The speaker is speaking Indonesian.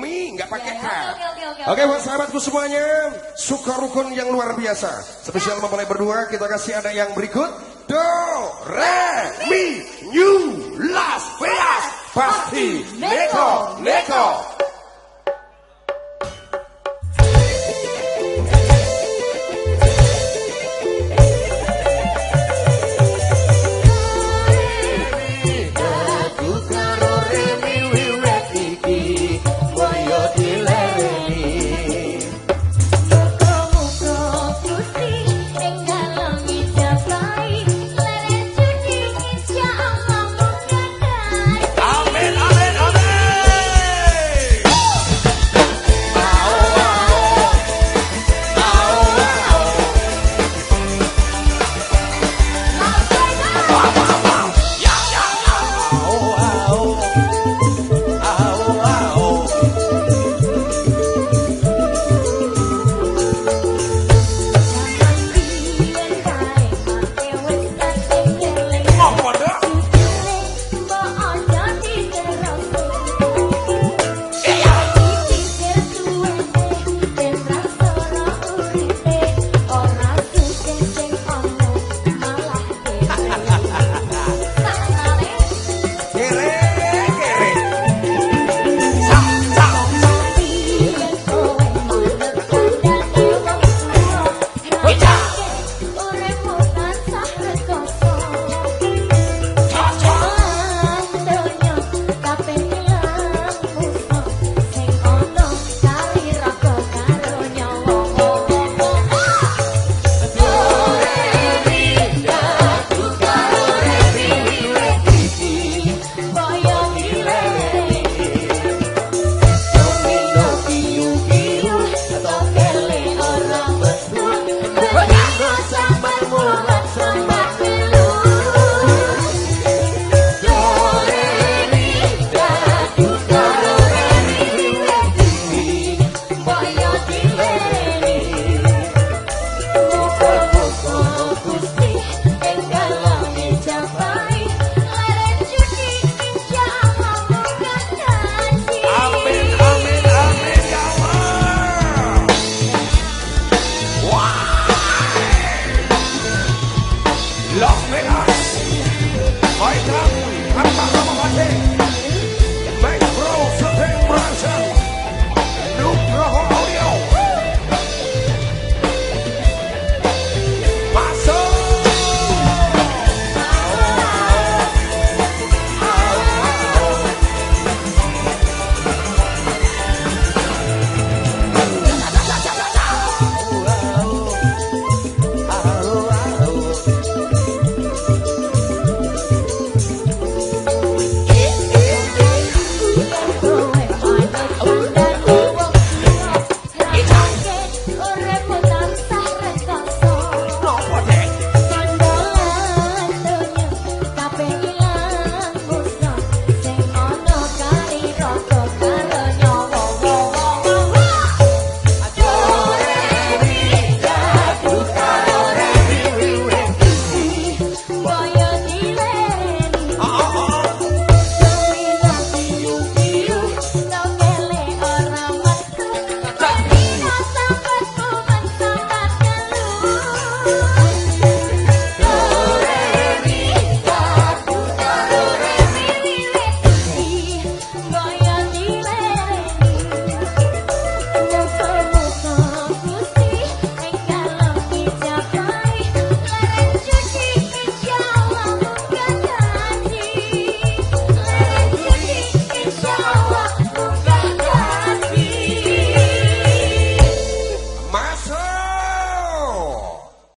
Mi, nggak pakai Ya, K. oke, oke, oke, oke. Oke, buat sahabatku semuanya, suka rukun yang luar biasa. Spesial memulai berdua, kita kasih ada yang berikut. Do, re, mi, new, las, veas, pasti, neko, neko. Lost me